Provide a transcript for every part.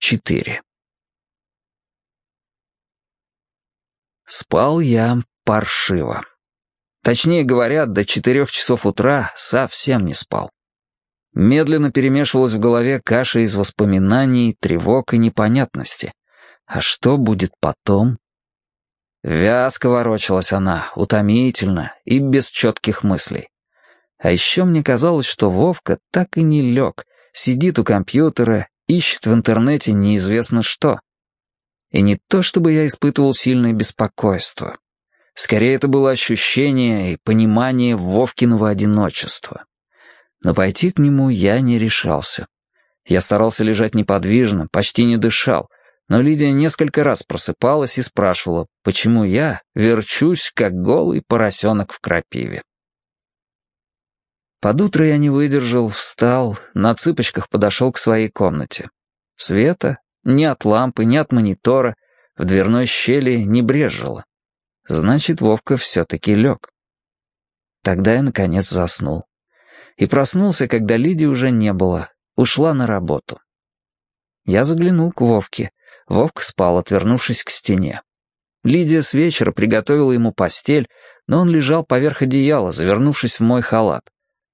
4. Спал я паршиво. Точнее говоря, до четырех часов утра совсем не спал. Медленно перемешивалась в голове каша из воспоминаний, тревог и непонятности. А что будет потом? Вязко ворочалась она, утомительно и без четких мыслей. А еще мне казалось, что Вовка так и не лег, сидит у компьютера, ищет в интернете неизвестно что. И не то, чтобы я испытывал сильное беспокойство. Скорее, это было ощущение и понимание Вовкиного одиночества. Но пойти к нему я не решался. Я старался лежать неподвижно, почти не дышал, но Лидия несколько раз просыпалась и спрашивала, почему я верчусь, как голый поросенок в крапиве. Под утро я не выдержал, встал, на цыпочках подошел к своей комнате. Света ни от лампы, ни от монитора в дверной щели не брезжило. Значит, Вовка все-таки лег. Тогда я, наконец, заснул. И проснулся, когда Лидии уже не было, ушла на работу. Я заглянул к Вовке. Вовка спал, отвернувшись к стене. Лидия с вечера приготовила ему постель, но он лежал поверх одеяла, завернувшись в мой халат.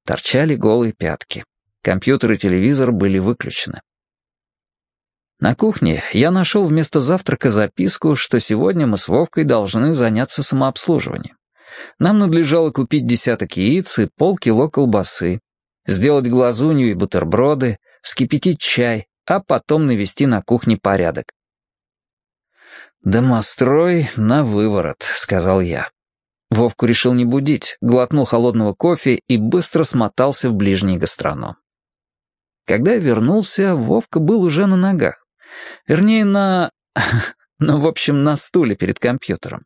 Торчали голые пятки. Компьютер и телевизор были выключены. На кухне я нашел вместо завтрака записку, что сегодня мы с Вовкой должны заняться самообслуживанием. Нам надлежало купить десяток яиц и полкило колбасы, сделать глазунью и бутерброды, вскипятить чай, а потом навести на кухне порядок. «Домострой на выворот», — сказал я. Вовку решил не будить, глотнул холодного кофе и быстро смотался в ближний гастроном. Когда я вернулся, Вовка был уже на ногах. Вернее, на... ну, в общем, на стуле перед компьютером.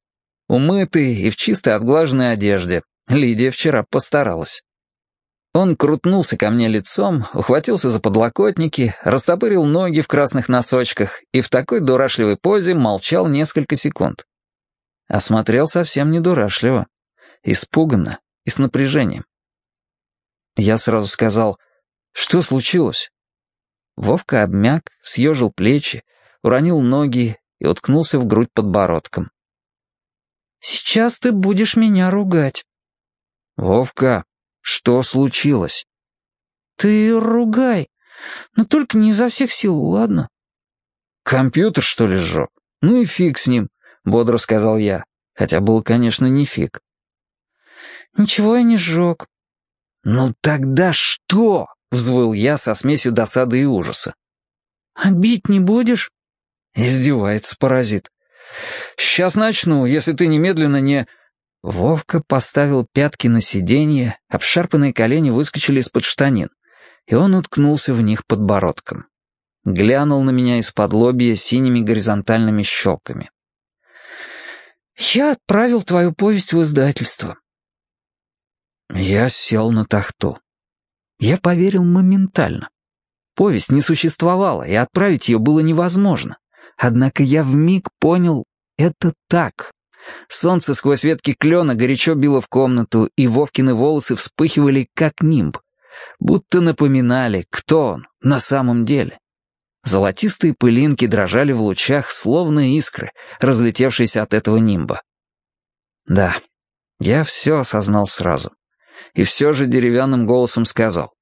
Умытый и в чистой отглаженной одежде. Лидия вчера постаралась. Он крутнулся ко мне лицом, ухватился за подлокотники, растопырил ноги в красных носочках и в такой дурашливой позе молчал несколько секунд. Осмотрел совсем не дурашливо, испуганно и с напряжением. Я сразу сказал, что случилось? Вовка обмяк, съежил плечи, уронил ноги и уткнулся в грудь подбородком. «Сейчас ты будешь меня ругать». «Вовка, что случилось?» «Ты ругай, но только не изо всех сил, ладно?» «Компьютер, что ли, сжег? Ну и фиг с ним», — бодро сказал я, хотя был, конечно, не фиг. «Ничего я не сжег». «Ну тогда что?» — взвыл я со смесью досады и ужаса. «А не будешь?» Издевается паразит. «Сейчас начну, если ты немедленно не...» Вовка поставил пятки на сиденье, обшарпанные колени выскочили из-под штанин, и он уткнулся в них подбородком. Глянул на меня из-под лобья синими горизонтальными щелками. «Я отправил твою повесть в издательство». Я сел на тахту. Я поверил моментально. Повесть не существовала, и отправить ее было невозможно. Однако я вмиг понял, это так. Солнце сквозь ветки клена горячо било в комнату, и Вовкины волосы вспыхивали, как нимб. Будто напоминали, кто он на самом деле. Золотистые пылинки дрожали в лучах, словно искры, разлетевшиеся от этого нимба. Да, я все осознал сразу и все же деревянным голосом сказал.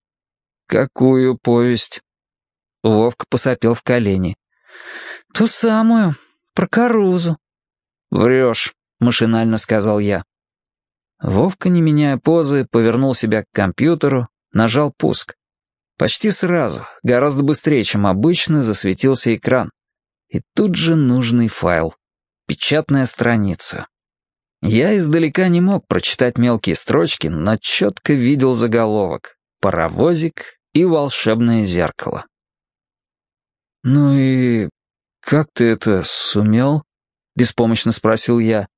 «Какую повесть?» Вовка посопел в колени. «Ту самую, про Карузу». «Врешь», — машинально сказал я. Вовка, не меняя позы, повернул себя к компьютеру, нажал пуск. Почти сразу, гораздо быстрее, чем обычно, засветился экран. И тут же нужный файл. Печатная страница. Я издалека не мог прочитать мелкие строчки, но четко видел заголовок «Паровозик и волшебное зеркало». «Ну и как ты это сумел?» — беспомощно спросил я.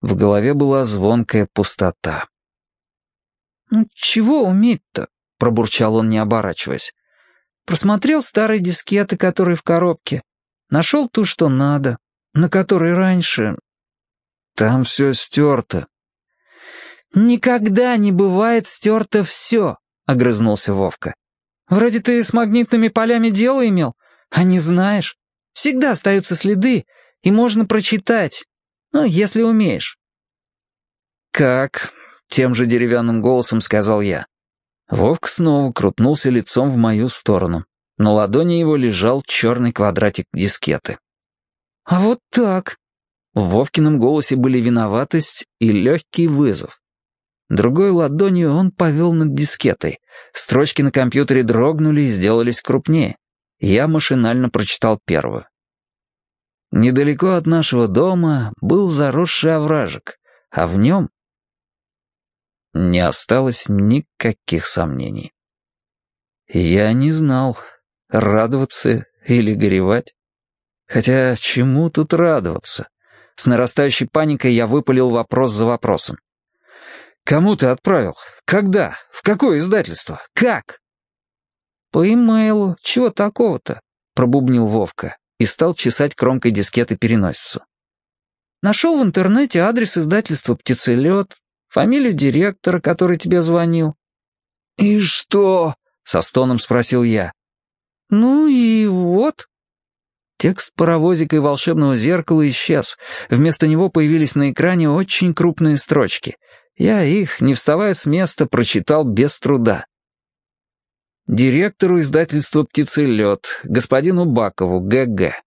В голове была звонкая пустота. «Ну, чего уметь-то?» — пробурчал он, не оборачиваясь. «Просмотрел старые дискеты, которые в коробке. Нашел ту, что надо, на которой раньше, там все стерто». «Никогда не бывает стерто все», — огрызнулся Вовка. «Вроде ты с магнитными полями дело имел, а не знаешь. Всегда остаются следы, и можно прочитать. Ну, если умеешь». «Как?» — тем же деревянным голосом сказал я. Вовк снова крутнулся лицом в мою сторону. На ладони его лежал черный квадратик дискеты. «А вот так!» В Вовкином голосе были виноватость и легкий вызов. Другой ладонью он повел над дискетой. Строчки на компьютере дрогнули и сделались крупнее. Я машинально прочитал первую. Недалеко от нашего дома был заросший овражек, а в нем не осталось никаких сомнений. Я не знал, радоваться или горевать. Хотя чему тут радоваться? С нарастающей паникой я выпалил вопрос за вопросом. «Кому ты отправил? Когда? В какое издательство? Как?» «По имейлу. Чего такого-то?» — пробубнил Вовка и стал чесать кромкой дискеты переносицу. «Нашел в интернете адрес издательства «Птицелет», фамилию директора, который тебе звонил». «И что?» — со стоном спросил я. «Ну и вот». Текст паровозика и волшебного зеркала исчез. Вместо него появились на экране очень крупные строчки. Я их, не вставая с места, прочитал без труда. Директору издательства «Птицелет», господину Бакову, ГГ.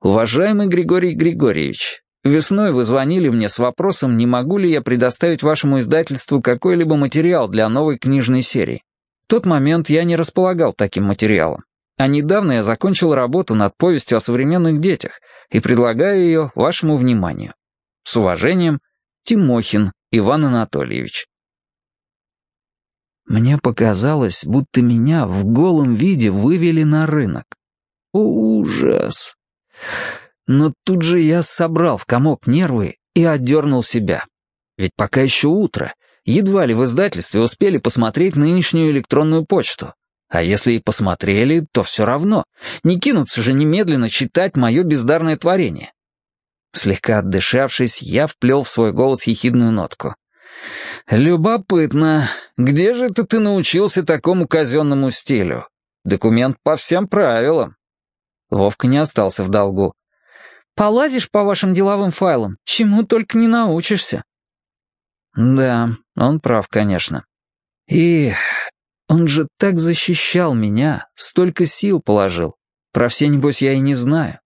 «Уважаемый Григорий Григорьевич, весной вы звонили мне с вопросом, не могу ли я предоставить вашему издательству какой-либо материал для новой книжной серии. В тот момент я не располагал таким материалом. А недавно я закончил работу над повестью о современных детях и предлагаю ее вашему вниманию. С уважением, Тимохин Иван Анатольевич. Мне показалось, будто меня в голом виде вывели на рынок. Ужас! Но тут же я собрал в комок нервы и отдернул себя. Ведь пока еще утро, едва ли в издательстве успели посмотреть нынешнюю электронную почту. А если и посмотрели, то все равно. Не кинутся же немедленно читать мое бездарное творение. Слегка отдышавшись, я вплел в свой голос ехидную нотку. «Любопытно. Где же это ты научился такому казенному стилю? Документ по всем правилам». Вовка не остался в долгу. «Полазишь по вашим деловым файлам, чему только не научишься». Да, он прав, конечно. И он же так защищал меня, столько сил положил. Про все, небось, я и не знаю.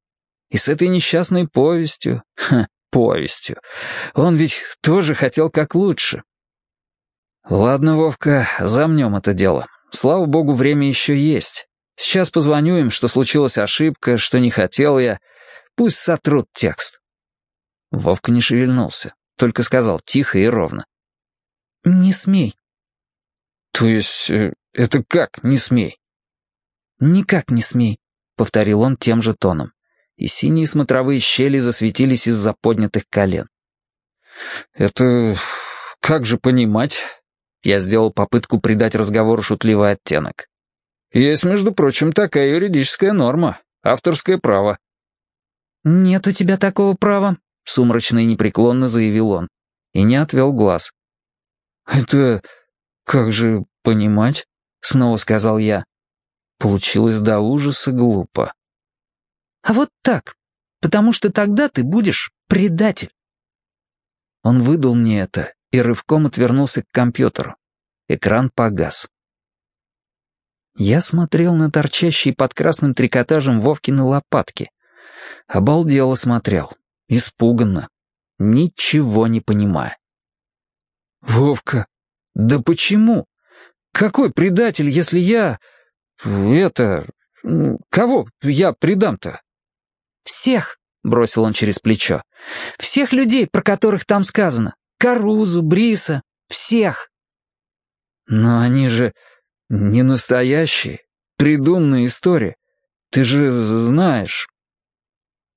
И с этой несчастной повестью... Ха, повестью. Он ведь тоже хотел как лучше. Ладно, Вовка, замнем это дело. Слава богу, время еще есть. Сейчас позвоню им, что случилась ошибка, что не хотел я. Пусть сотрут текст. Вовка не шевельнулся, только сказал тихо и ровно. «Не смей». «То есть э, это как «не смей»?» «Никак не смей», — повторил он тем же тоном, и синие смотровые щели засветились из-за поднятых колен. «Это как же понимать?» Я сделал попытку придать разговору шутливый оттенок. «Есть, между прочим, такая юридическая норма, авторское право». «Нет у тебя такого права», — сумрачно и непреклонно заявил он, и не отвел глаз. «Это как же понимать?» — снова сказал я. Получилось до ужаса глупо. «А вот так, потому что тогда ты будешь предатель». Он выдал мне это и рывком отвернулся к компьютеру. Экран погас. Я смотрел на торчащие под красным трикотажем Вовкины лопатки. Обалдело смотрел, испуганно, ничего не понимая. «Вовка, да почему? Какой предатель, если я... Это... Кого я предам-то?» «Всех», — бросил он через плечо. «Всех людей, про которых там сказано. Карузу, Бриса, всех». «Но они же не настоящие, придуманные истории. Ты же знаешь».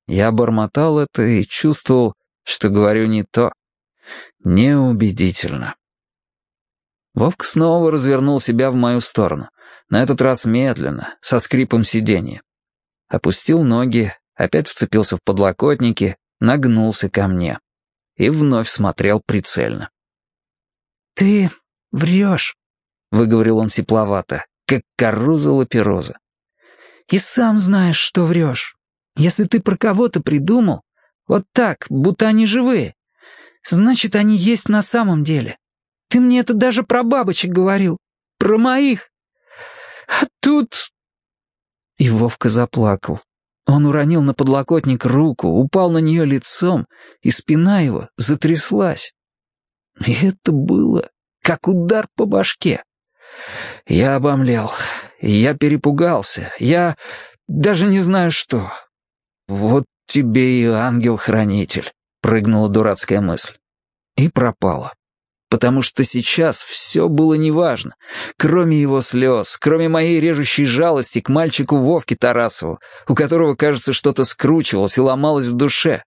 Я бормотал это и чувствовал, что говорю не то. Неубедительно. Вовк снова развернул себя в мою сторону, на этот раз медленно, со скрипом сиденья. Опустил ноги, опять вцепился в подлокотники, нагнулся ко мне и вновь смотрел прицельно. «Ты врешь», — выговорил он сепловато, как коруза лапероза. «И сам знаешь, что врешь. Если ты про кого-то придумал, вот так, будто они живые, значит, они есть на самом деле. Ты мне это даже про бабочек говорил. Про моих. А тут...» И Вовка заплакал. Он уронил на подлокотник руку, упал на нее лицом, и спина его затряслась. И это было как удар по башке. Я обомлел. Я перепугался. Я даже не знаю что. Вот тебе и ангел-хранитель, прыгнула дурацкая мысль. И пропала. Потому что сейчас все было неважно. Кроме его слез, кроме моей режущей жалости к мальчику Вовке Тарасову, у которого, кажется, что-то скручивалось и ломалось в душе.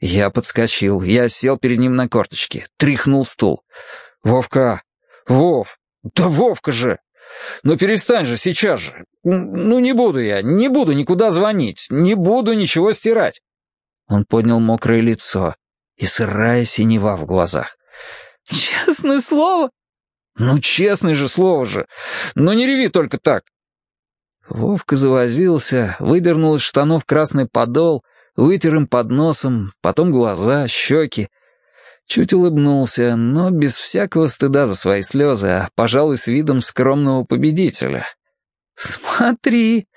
Я подскочил, я сел перед ним на корточки, тряхнул стул. «Вовка! Вов! Да Вовка же! Ну перестань же сейчас же! Ну не буду я, не буду никуда звонить, не буду ничего стирать!» Он поднял мокрое лицо и сырая синева в глазах. «Честное слово?» «Ну, честное же слово же! Ну не реви только так!» Вовка завозился, выдернул из штанов красный подол, вытер им под носом, потом глаза, щеки, Чуть улыбнулся, но без всякого стыда за свои слезы, а, пожалуй, с видом скромного победителя. «Смотри,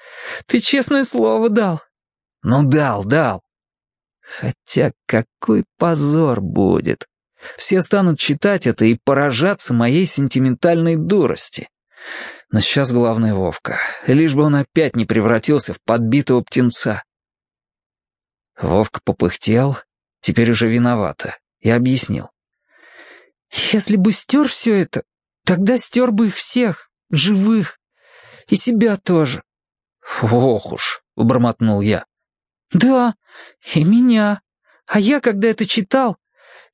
ты честное слово дал». «Ну, дал, дал». Хотя какой позор будет. Все станут читать это и поражаться моей сентиментальной дурости. Но сейчас главное Вовка, лишь бы он опять не превратился в подбитого птенца. Вовка попыхтел, теперь уже виновата и объяснил. «Если бы стер все это, тогда стер бы их всех, живых, и себя тоже». «Ох уж», — убормотнул я. «Да, и меня. А я, когда это читал,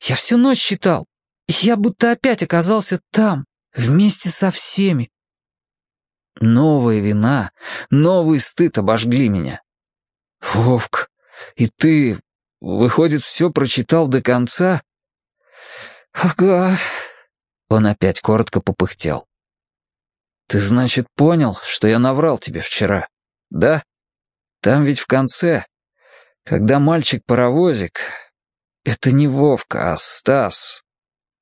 я всю ночь читал, я будто опять оказался там, вместе со всеми». Новая вина, новый стыд обожгли меня. «Вовк, и ты, Выходит, все прочитал до конца? Ага. Он опять коротко попыхтел. Ты, значит, понял, что я наврал тебе вчера? Да? Там ведь в конце, когда мальчик-паровозик... Это не Вовка, а Стас.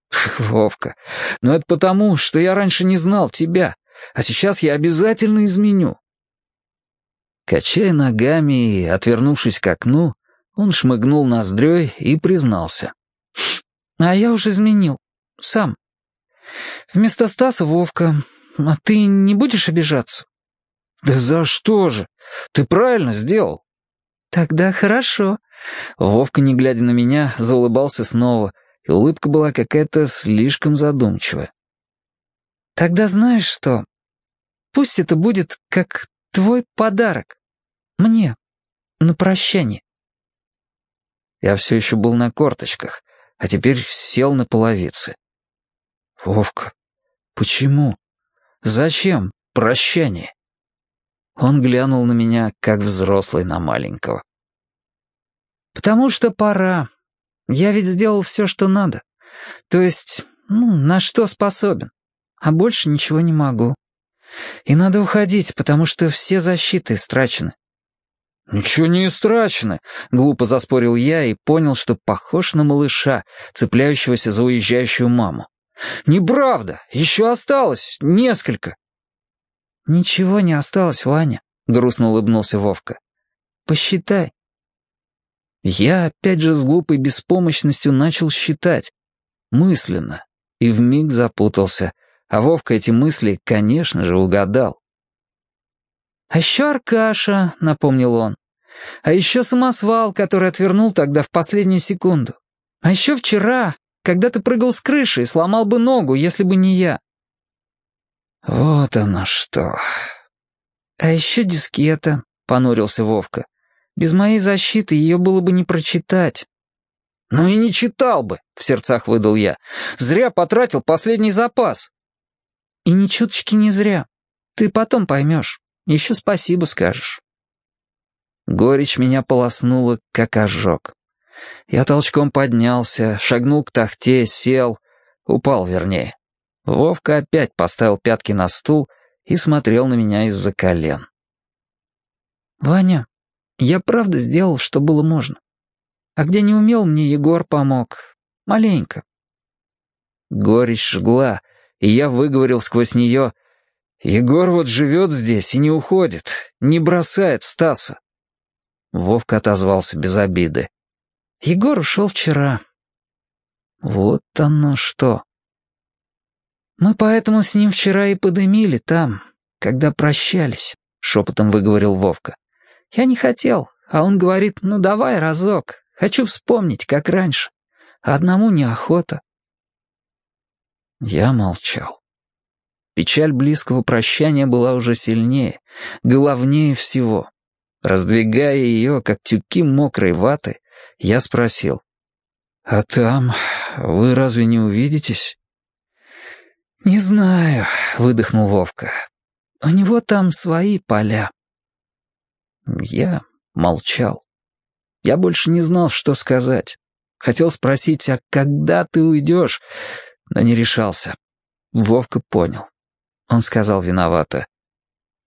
Вовка. Но это потому, что я раньше не знал тебя, а сейчас я обязательно изменю. Качая ногами и отвернувшись к окну, он шмыгнул ноздрёй и признался. «А я уже изменил. Сам. Вместо Стаса Вовка. А ты не будешь обижаться?» «Да за что же? Ты правильно сделал». «Тогда хорошо». Вовка, не глядя на меня, заулыбался снова, и улыбка была какая-то слишком задумчивая. «Тогда знаешь что? Пусть это будет как твой подарок. Мне. На прощание». Я все еще был на корточках, а теперь сел на половице. «Вовка, почему? Зачем прощание?» Он глянул на меня, как взрослый на маленького. «Потому что пора. Я ведь сделал все, что надо. То есть, ну, на что способен. А больше ничего не могу. И надо уходить, потому что все защиты истрачены. «Ничего не истрачено», — глупо заспорил я и понял, что похож на малыша, цепляющегося за уезжающую маму. «Неправда, еще осталось несколько». «Ничего не осталось, Ваня», — грустно улыбнулся Вовка. «Посчитай». Я опять же с глупой беспомощностью начал считать. Мысленно. И вмиг запутался. А Вовка эти мысли, конечно же, угадал. «А еще Аркаша», — напомнил он. «А еще самосвал, который отвернул тогда в последнюю секунду. А еще вчера, когда ты прыгал с крыши и сломал бы ногу, если бы не я». «Вот оно что». «А еще дискета», — понурился Вовка. «Без моей защиты ее было бы не прочитать». «Ну и не читал бы», — в сердцах выдал я. «Зря потратил последний запас». «И ни чуточки не зря. Ты потом поймешь». Еще спасибо скажешь». Горечь меня полоснула, как ожог. Я толчком поднялся, шагнул к тахте, сел, упал вернее. Вовка опять поставил пятки на стул и смотрел на меня из-за колен. «Ваня, Я правда сделал, что было можно. А где не умел, мне Егор помог. Маленько. Горечь жгла, и я выговорил сквозь нее «Егор вот живет здесь и не уходит, не бросает Стаса». Вовка отозвался без обиды. «Егор ушел вчера». «Вот оно что». «Мы поэтому с ним вчера и подымили там, когда прощались», — шепотом выговорил Вовка. «Я не хотел, а он говорит, ну давай разок, хочу вспомнить, как раньше. Одному неохота». Я молчал. Печаль близкого прощания была уже сильнее, головнее всего. Раздвигая ее, как тюки мокрой ваты, я спросил. «А там вы разве не увидитесь?» «Не знаю», — выдохнул Вовка. «У него там свои поля». Я молчал. Я больше не знал, что сказать. Хотел спросить, а когда ты уйдешь, но не решался. Вовка понял. Он сказал виновато.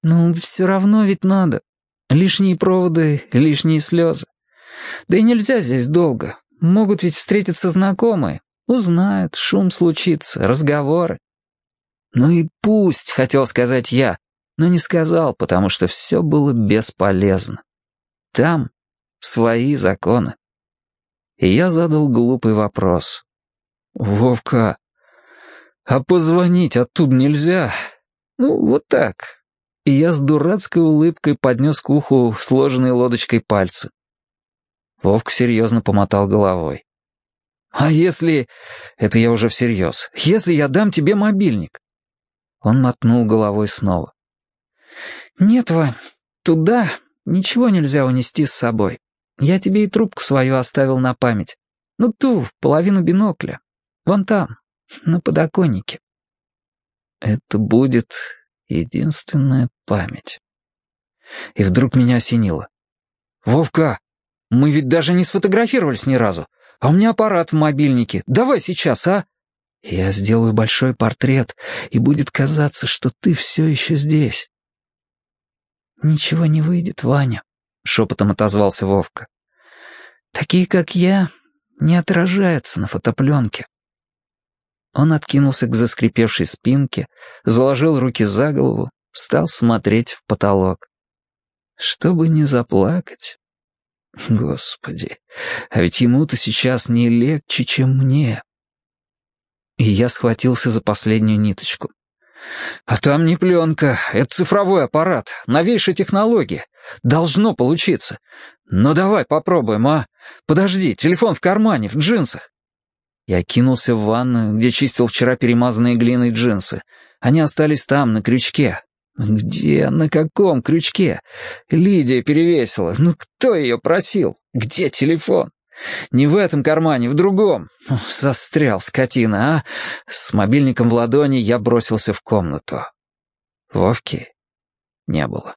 «Ну, все равно ведь надо. Лишние проводы, лишние слезы. Да и нельзя здесь долго. Могут ведь встретиться знакомые. Узнают, шум случится, разговоры». «Ну и пусть», — хотел сказать я, но не сказал, потому что все было бесполезно. Там свои законы. И я задал глупый вопрос. «Вовка, а позвонить оттуда нельзя. Ну, вот так. И я с дурацкой улыбкой поднес к уху сложенные лодочкой пальцы. Вовка серьезно помотал головой. «А если...» Это я уже всерьез. «Если я дам тебе мобильник?» Он мотнул головой снова. «Нет, Вань, туда ничего нельзя унести с собой. Я тебе и трубку свою оставил на память. Ну, ту, половину бинокля. Вон там, на подоконнике. Это будет единственная память. И вдруг меня осенило. «Вовка, мы ведь даже не сфотографировались ни разу. А у меня аппарат в мобильнике. Давай сейчас, а?» «Я сделаю большой портрет, и будет казаться, что ты все еще здесь». «Ничего не выйдет, Ваня», — шепотом отозвался Вовка. «Такие, как я, не отражаются на фотопленке». Он откинулся к заскрипевшей спинке, заложил руки за голову, стал смотреть в потолок. Чтобы не заплакать. Господи, а ведь ему-то сейчас не легче, чем мне. И я схватился за последнюю ниточку. «А там не пленка, это цифровой аппарат, новейшая технология. Должно получиться. Ну давай попробуем, а? Подожди, телефон в кармане, в джинсах». Я кинулся в ванную, где чистил вчера перемазанные глиной джинсы. Они остались там, на крючке. Где? На каком крючке? Лидия перевесила. Ну кто ее просил? Где телефон? Не в этом кармане, в другом. Застрял, скотина, а? С мобильником в ладони я бросился в комнату. Вовки не было.